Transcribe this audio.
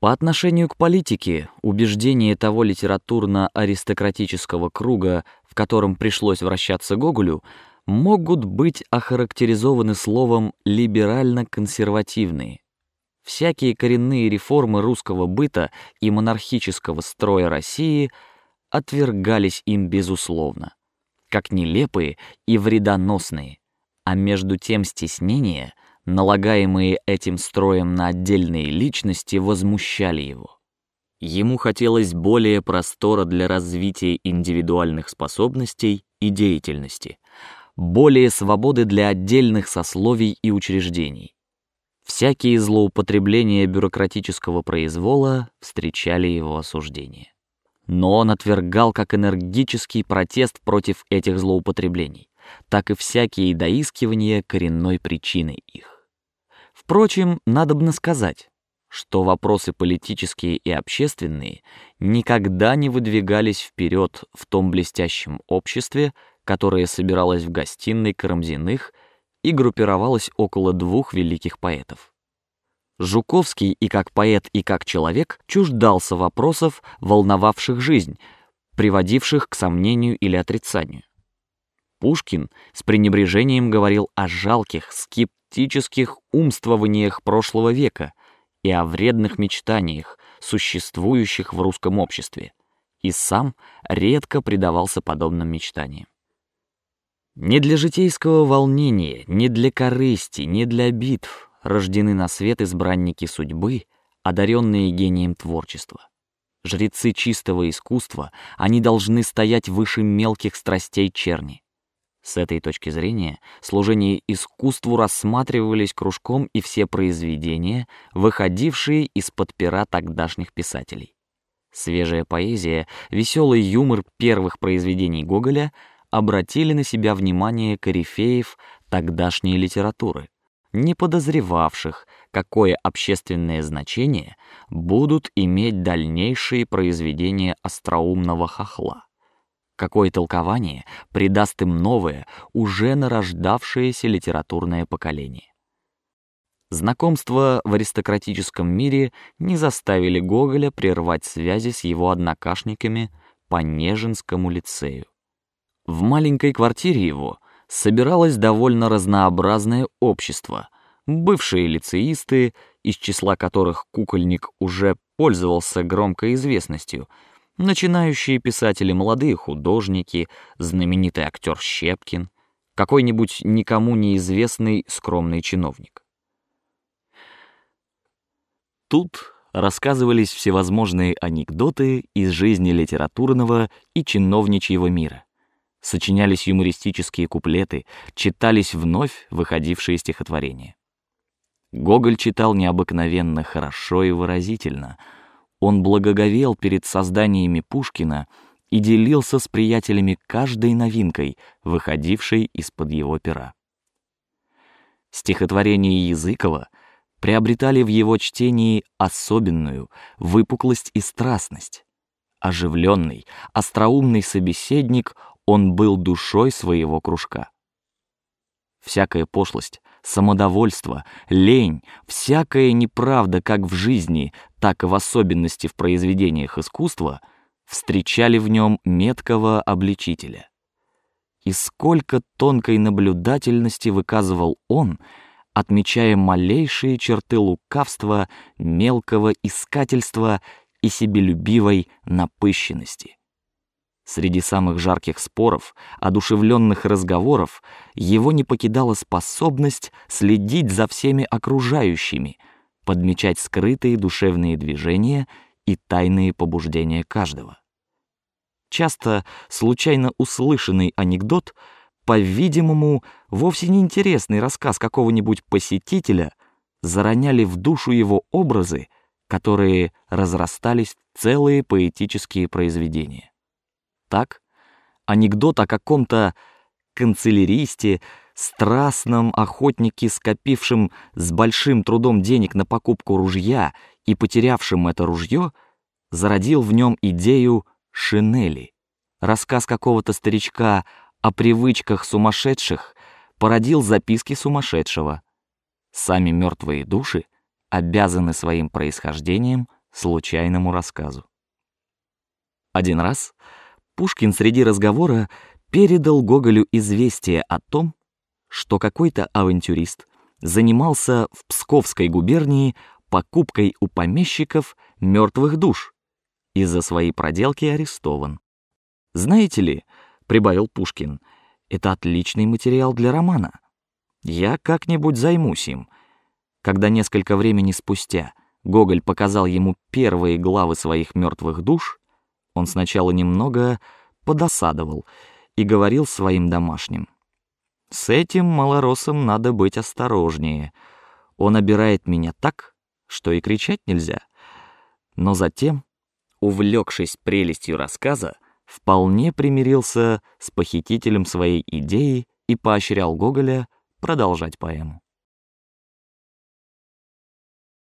По отношению к политике, убеждения того литературно-аристократического круга, в котором пришлось вращаться Гоголю, могут быть охарактеризованы словом либерально-консервативные. Всякие коренные реформы русского быта и монархического строя России отвергались им безусловно, как нелепые и вредоносные, а между тем стеснения, налагаемые этим строем на отдельные личности, возмущали его. Ему хотелось более простора для развития индивидуальных способностей и деятельности, более свободы для отдельных сословий и учреждений. Всякие злоупотребления бюрократического произвола встречали его осуждение. Но он отвергал как энергический протест против этих злоупотреблений, так и всякие доискивания коренной причины их. Впрочем, надо бы сказать, что вопросы политические и общественные никогда не выдвигались вперед в том блестящем обществе, которое собиралось в гостиной Карамзиных и группировалось около двух великих поэтов. Жуковский и как поэт, и как человек чуждался вопросов, волновавших жизнь, приводивших к сомнению или отрицанию. Пушкин с пренебрежением говорил о жалких, скептических умствованиях прошлого века и о вредных мечтаниях, существующих в русском обществе, и сам редко предавался подобным мечтаниям. Не для житейского волнения, не для корысти, не для битв рождены на свет избранники судьбы, одаренные гением творчества. Жрецы чистого искусства, они должны стоять выше мелких страстей черни. С этой точки зрения служение искусству рассматривались кружком и все произведения, выходившие из-под пера тогдашних писателей. Свежая поэзия, веселый юмор первых произведений Гоголя обратили на себя внимание корифеев тогдашней литературы, не подозревавших, какое общественное значение будут иметь дальнейшие произведения остроумного хохла, какое толкование придаст им новое, уже нарождавшееся литературное поколение. Знакомства в аристократическом мире не заставили Гоголя прервать связи с его однокашниками по Нежинскому лицею. В маленькой квартире его собиралось довольно разнообразное общество, бывшие лицеисты, из числа которых кукольник уже пользовался громкой известностью, начинающие писатели, молодые художники, знаменитый актер Щепкин, какой-нибудь никому неизвестный скромный чиновник. Тут рассказывались всевозможные анекдоты из жизни литературного и чиновничьего мира сочинялись юмористические куплеты, читались вновь выходившие стихотворения. Гоголь читал необыкновенно хорошо и выразительно. Он благоговел перед созданиями Пушкина и делился с приятелями каждой новинкой, выходившей из-под его пера. Стихотворения Языкова приобретали в его чтении особенную выпуклость и страстность. Оживленный, остроумный собеседник он был душой своего кружка. Всякая пошлость, самодовольство, лень, всякая неправда как в жизни, так и в особенности в произведениях искусства встречали в нем меткого обличителя. И сколько тонкой наблюдательности выказывал он, отмечая малейшие черты лукавства, мелкого искательства и себелюбивой напыщенности. Среди самых жарких споров, одушевленных разговоров, его не покидала способность следить за всеми окружающими, подмечать скрытые душевные движения и тайные побуждения каждого. Часто случайно услышанный анекдот, по-видимому, вовсе не интересный рассказ какого-нибудь посетителя, зароняли в душу его образы, которые разрастались в целые поэтические произведения так? Анекдот о каком-то канцеляристе, страстном охотнике, скопившем с большим трудом денег на покупку ружья и потерявшем это ружье, зародил в нем идею шинели. Рассказ какого-то старичка о привычках сумасшедших породил записки сумасшедшего. Сами мертвые души обязаны своим происхождением случайному рассказу. Один раз Пушкин среди разговора передал Гоголю известие о том, что какой-то авантюрист занимался в Псковской губернии покупкой у помещиков мертвых душ и за свои проделки арестован. Знаете ли, прибавил Пушкин, это отличный материал для романа. Я как-нибудь займусь им. Когда несколько времени спустя Гоголь показал ему первые главы своих мертвых душ, он сначала немного подосадовал и говорил своим домашним: "С этим малоросом надо быть осторожнее. Он обирает меня так, что и кричать нельзя". Но затем, увлекшись прелестью рассказа, вполне примирился с похитителем своей идеи и поощрял Гоголя продолжать поэму.